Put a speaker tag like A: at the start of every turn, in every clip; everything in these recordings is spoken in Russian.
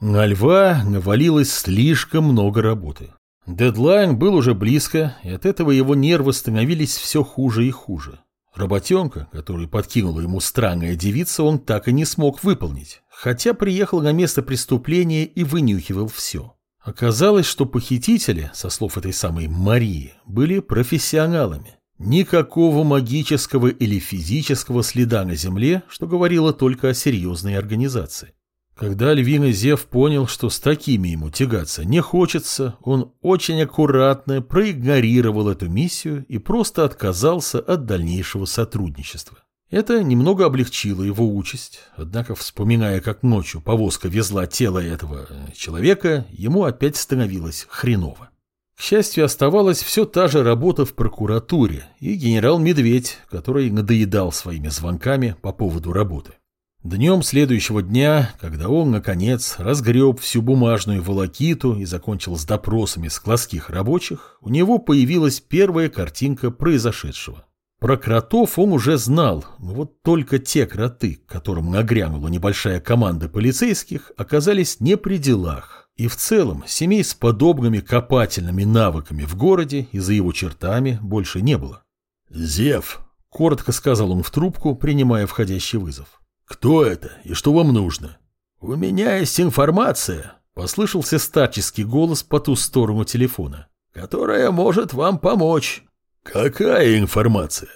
A: На льва навалилось слишком много работы. Дедлайн был уже близко, и от этого его нервы становились все хуже и хуже. Работенка, которую подкинула ему странная девица, он так и не смог выполнить, хотя приехал на место преступления и вынюхивал все. Оказалось, что похитители, со слов этой самой Марии, были профессионалами. Никакого магического или физического следа на земле, что говорило только о серьезной организации. Когда львиный Зев понял, что с такими ему тягаться не хочется, он очень аккуратно проигнорировал эту миссию и просто отказался от дальнейшего сотрудничества. Это немного облегчило его участь, однако, вспоминая, как ночью повозка везла тело этого э, человека, ему опять становилось хреново. К счастью, оставалась все та же работа в прокуратуре и генерал Медведь, который надоедал своими звонками по поводу работы. Днем следующего дня, когда он, наконец, разгреб всю бумажную волокиту и закончил с допросами складских рабочих, у него появилась первая картинка произошедшего. Про кротов он уже знал, но вот только те кроты, которым нагрянула небольшая команда полицейских, оказались не при делах. И в целом семей с подобными копательными навыками в городе и за его чертами больше не было.
B: «Зев», — коротко сказал он в трубку, принимая входящий вызов. «Кто это и что вам нужно?»
A: «У меня есть информация», — послышался старческий голос по ту сторону телефона, «которая может вам помочь».
B: «Какая информация?»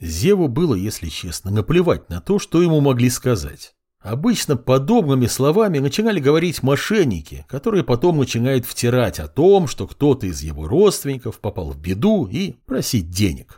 A: Зеву было, если честно, наплевать на то, что ему могли сказать. Обычно подобными словами начинали говорить мошенники, которые потом начинают втирать о том, что кто-то из его родственников попал в беду и просить денег.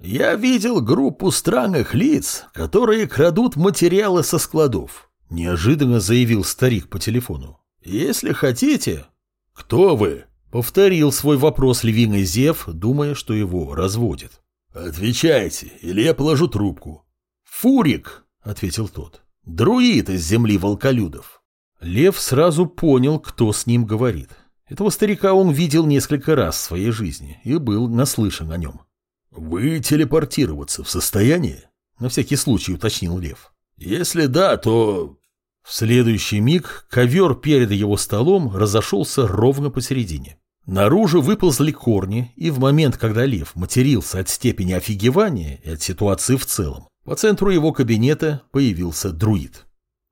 A: Я видел группу странных лиц, которые крадут материалы со складов, неожиданно заявил старик по телефону. Если хотите...
B: Кто вы?
A: Повторил свой вопрос львиный Зев, думая, что его разводят.
B: Отвечайте, или я положу трубку.
A: Фурик, ответил тот. Друид из земли волколюдов. Лев сразу понял, кто с ним говорит. Этого старика он видел несколько раз в своей жизни и был наслышан о нем.
B: «Вы телепортироваться в состоянии?» — на всякий случай уточнил Лев. «Если да, то...»
A: В следующий миг ковер перед его столом разошелся ровно посередине. Наружу выползли корни, и в момент, когда Лев матерился от степени офигевания и от ситуации в целом, по центру его кабинета появился друид.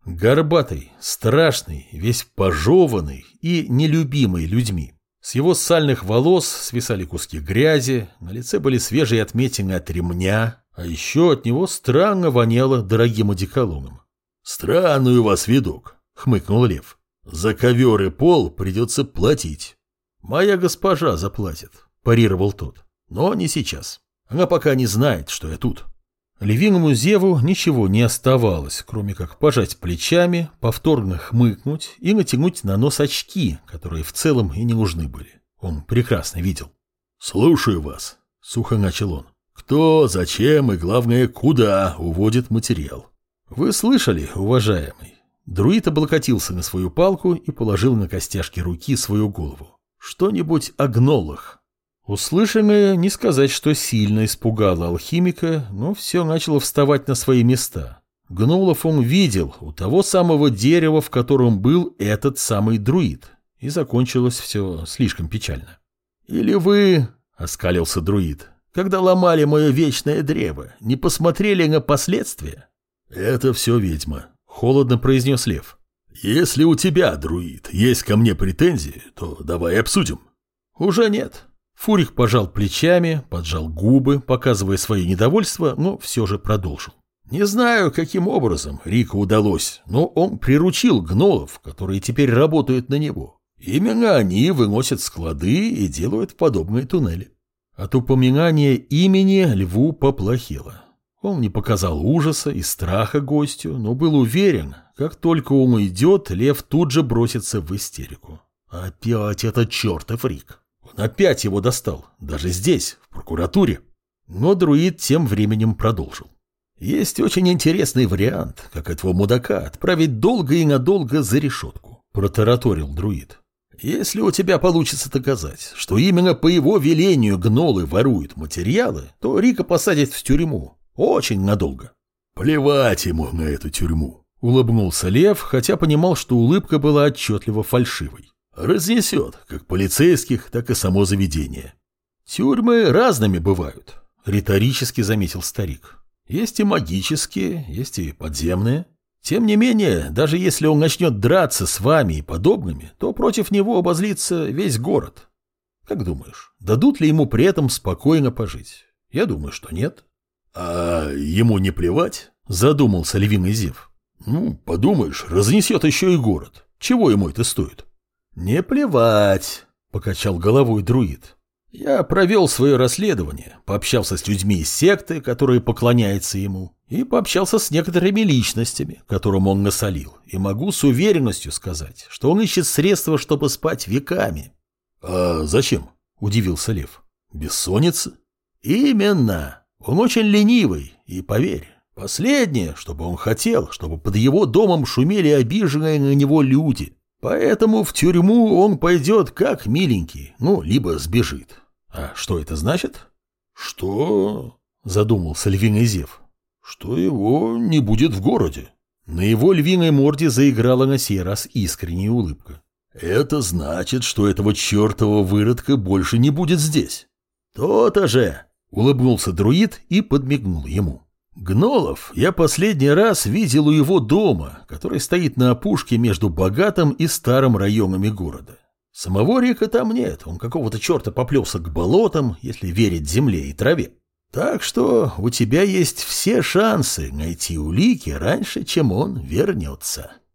A: Горбатый, страшный, весь пожеванный и нелюбимый людьми. С его сальных волос свисали куски грязи, на лице были свежие отметины от ремня, а еще от него странно воняло дорогим одеколоном.
B: «Странный у вас видок», — хмыкнул Лев. «За ковер и пол придется платить».
A: «Моя госпожа заплатит», — парировал тот. «Но не сейчас. Она пока не знает, что я тут». Левиному Зеву ничего не оставалось, кроме как пожать плечами, повторно хмыкнуть и натянуть на нос очки, которые в целом и не нужны были. Он прекрасно видел.
B: «Слушаю вас», — сухо начал он. «Кто, зачем и, главное, куда уводит материал?»
A: «Вы слышали, уважаемый?» Друид облокотился на свою палку и положил на костяшки руки свою голову. «Что-нибудь о гнолах?» Услышанное не сказать, что сильно испугало алхимика, но все начало вставать на свои места. Гнулов он видел у того самого дерева, в котором был этот самый друид, и закончилось все слишком печально. «Или вы, — оскалился друид, — когда ломали мое вечное древо, не посмотрели на последствия?»
B: «Это все ведьма», — холодно произнес лев. «Если у тебя, друид, есть ко мне претензии, то давай обсудим».
A: «Уже нет», Фурик пожал плечами, поджал губы, показывая свое недовольство, но все же продолжил. Не знаю, каким образом Рику удалось, но он приручил гнолов, которые теперь работают на него. Именно они выносят склады и делают подобные туннели. От упоминания имени льву поплохело. Он не показал ужаса и страха гостю, но был уверен, как только он уйдет, лев тут же бросится в истерику. Опять этот чертов Рик. Он опять его достал, даже здесь, в прокуратуре. Но друид тем временем продолжил. Есть очень интересный вариант, как этого мудака отправить долго и надолго за решетку, протараторил друид. Если у тебя получится доказать, что именно по его велению гнолы воруют материалы, то Рика посадят в тюрьму. Очень надолго.
B: Плевать ему на эту тюрьму,
A: Улыбнулся Лев, хотя понимал, что улыбка была отчетливо фальшивой.
B: Разнесет, как полицейских, так и само заведение.
A: Тюрьмы разными бывают, риторически заметил старик. Есть и магические, есть и подземные. Тем не менее, даже если он начнет драться с вами и подобными, то против него обозлится весь город. Как думаешь, дадут ли ему при этом спокойно пожить? Я думаю, что нет.
B: А ему не плевать?
A: Задумался львиный Зев.
B: Ну, подумаешь, разнесет еще и город. Чего ему это стоит?
A: Не плевать, покачал головой друид. Я провел свое расследование, пообщался с людьми из секты, которые поклоняются ему, и пообщался с некоторыми личностями, которым он насолил, и могу с уверенностью сказать, что он ищет средства, чтобы спать веками.
B: «А зачем?» – удивился Лев. «Бессонница?»
A: «Именно. Он очень ленивый, и поверь, последнее, чтобы он хотел, чтобы под его домом шумели обиженные на него люди. Поэтому в тюрьму он пойдет как миленький, ну, либо сбежит. А что это значит?»
B: «Что?»
A: – задумался львиный Зев.
B: «Что его не будет в городе».
A: На его львиной морде заиграла на сей раз искренняя улыбка.
B: Это значит, что этого чертова выродка больше не будет здесь.
A: То-то же, улыбнулся друид и подмигнул ему. Гнолов я последний раз видел у его дома, который стоит на опушке между богатым и старым районами города. Самого река там нет, он какого-то черта поплелся к болотам, если верить земле и траве. Так что у тебя есть все шансы найти улики раньше, чем он вернется.